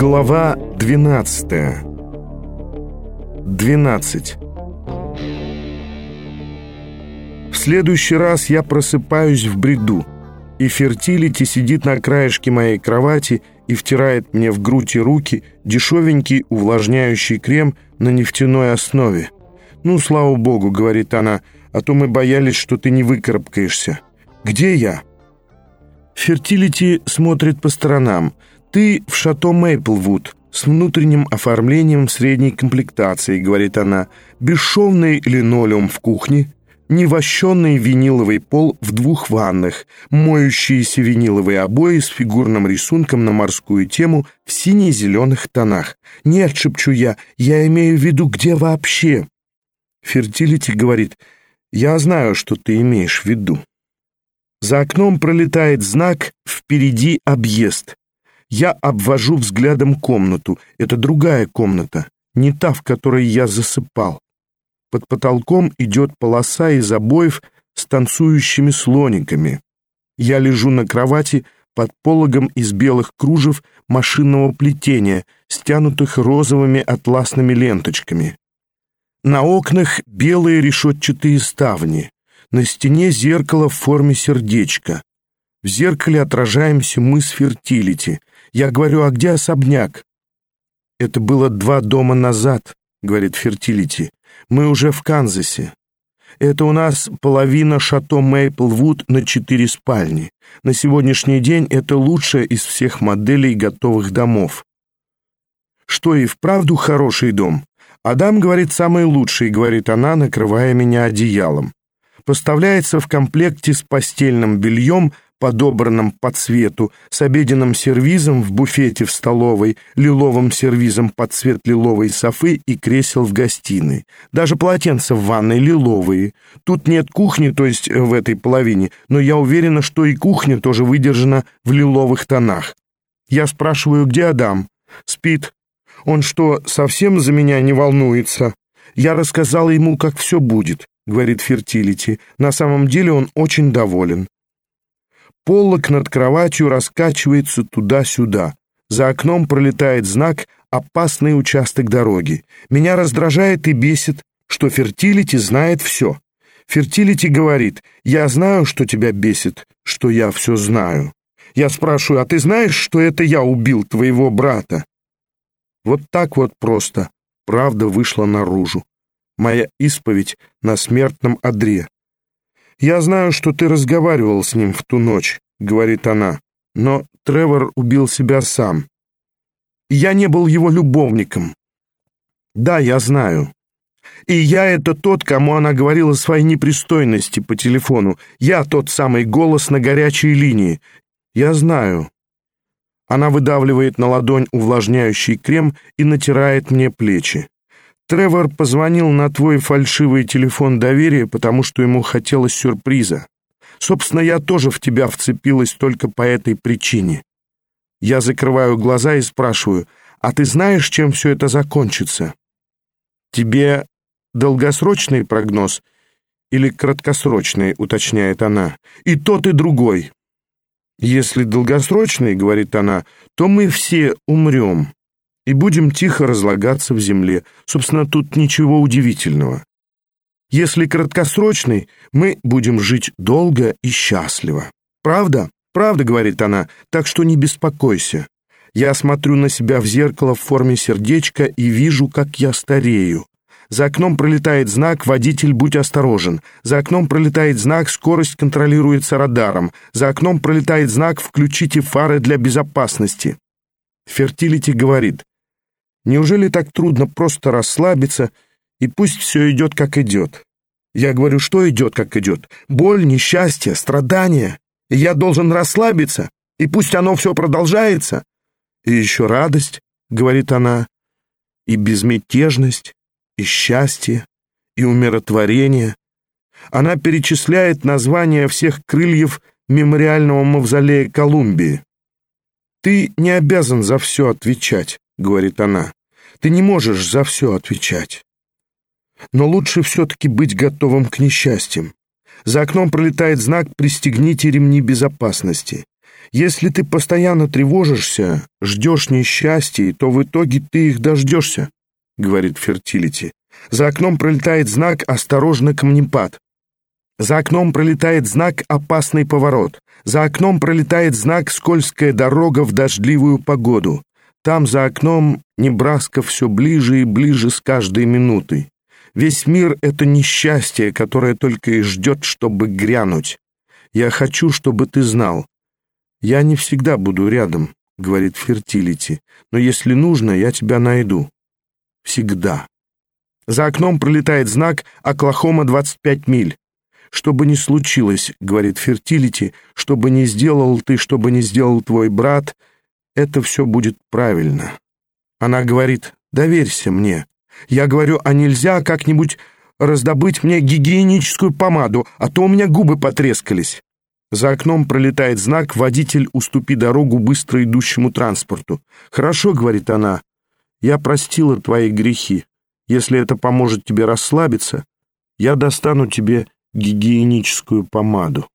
Глава 12 12 В следующий раз я просыпаюсь в бреду, и Фертилити сидит на краешке моей кровати и втирает мне в грудь и руки дешевенький увлажняющий крем на нефтяной основе. «Ну, слава богу», — говорит она, — «а то мы боялись, что ты не выкарабкаешься». «Где я?» Фертилити смотрит по сторонам. «Ты в шато Мейплвуд с внутренним оформлением средней комплектации», — говорит она. «Бесшовный линолеум в кухне, невощенный виниловый пол в двух ваннах, моющиеся виниловые обои с фигурным рисунком на морскую тему в сине-зеленых тонах. «Нет», — шепчу я, — «я имею в виду, где вообще?» Фертилити говорит, «Я знаю, что ты имеешь в виду». За окном пролетает знак «Впереди объезд». Я обвожу взглядом комнату. Это другая комната, не та, в которой я засыпал. Под потолком идет полоса из обоев с танцующими слониками. Я лежу на кровати под пологом из белых кружев машинного плетения, стянутых розовыми атласными ленточками. На окнах белые решетчатые ставни. На стене зеркало в форме сердечка. В зеркале отражаемся мы с Фертилити. Я говорю, а где особняк? Это было два дома назад, говорит Фертилити. Мы уже в Канзасе. Это у нас половина шато Мейплвуд на четыре спальни. На сегодняшний день это лучшая из всех моделей готовых домов. Что и вправду хороший дом. Адам говорит, самый лучший, говорит она, накрывая меня одеялом поставляется в комплекте с постельным бельем, подобранным по цвету, с обеденным сервизом в буфете в столовой, лиловым сервизом под цвет лиловой софы и кресел в гостиной. Даже полотенца в ванной лиловые. Тут нет кухни, то есть в этой половине, но я уверена, что и кухня тоже выдержана в лиловых тонах. Я спрашиваю, где Адам? Спит. Он что, совсем за меня не волнуется? Я рассказала ему, как все будет говорит Фертилити. На самом деле он очень доволен. Поллок над кроватью раскачивается туда-сюда. За окном пролетает знак «Опасный участок дороги». Меня раздражает и бесит, что Фертилити знает все. Фертилити говорит, «Я знаю, что тебя бесит, что я все знаю». Я спрашиваю, «А ты знаешь, что это я убил твоего брата?» Вот так вот просто правда вышла наружу моя исповедь на смертном одре. «Я знаю, что ты разговаривал с ним в ту ночь», — говорит она, «но Тревор убил себя сам. Я не был его любовником. Да, я знаю. И я — это тот, кому она говорила свои непристойности по телефону. Я тот самый голос на горячей линии. Я знаю». Она выдавливает на ладонь увлажняющий крем и натирает мне плечи. Тревор позвонил на твой фальшивый телефон доверия, потому что ему хотелось сюрприза. Собственно, я тоже в тебя вцепилась только по этой причине. Я закрываю глаза и спрашиваю, а ты знаешь, чем все это закончится? Тебе долгосрочный прогноз или краткосрочный, уточняет она. И тот, и другой. Если долгосрочный, говорит она, то мы все умрем и будем тихо разлагаться в земле. Собственно, тут ничего удивительного. Если краткосрочный, мы будем жить долго и счастливо. Правда? Правда, говорит она, так что не беспокойся. Я смотрю на себя в зеркало в форме сердечка и вижу, как я старею. За окном пролетает знак «Водитель, будь осторожен». За окном пролетает знак «Скорость контролируется радаром». За окном пролетает знак «Включите фары для безопасности». Фертилити говорит, Неужели так трудно просто расслабиться, и пусть все идет, как идет? Я говорю, что идет, как идет? Боль, несчастье, страдания. Я должен расслабиться, и пусть оно все продолжается. И еще радость, говорит она, и безмятежность, и счастье, и умиротворение. Она перечисляет названия всех крыльев мемориального мавзолея Колумбии. Ты не обязан за все отвечать говорит она. Ты не можешь за все отвечать. Но лучше все-таки быть готовым к несчастьям. За окном пролетает знак «Пристегните ремни безопасности». Если ты постоянно тревожишься, ждешь несчастья, то в итоге ты их дождешься, говорит Фертилити. За окном пролетает знак «Осторожно, камнепад». За окном пролетает знак «Опасный поворот». За окном пролетает знак «Скользкая дорога в дождливую погоду». Там за окном Небраска все ближе и ближе с каждой минутой. Весь мир — это несчастье, которое только и ждет, чтобы грянуть. Я хочу, чтобы ты знал. Я не всегда буду рядом, говорит Фертилити, но если нужно, я тебя найду. Всегда. За окном пролетает знак «Оклахома 25 миль». «Что бы ни случилось, — говорит Фертилити, — что бы ни сделал ты, что бы ни сделал твой брат, это все будет правильно». Она говорит «Доверься мне». Я говорю, а нельзя как-нибудь раздобыть мне гигиеническую помаду, а то у меня губы потрескались. За окном пролетает знак «Водитель, уступи дорогу быстро идущему транспорту». «Хорошо», — говорит она, — «я простила твои грехи. Если это поможет тебе расслабиться, я достану тебе гигиеническую помаду».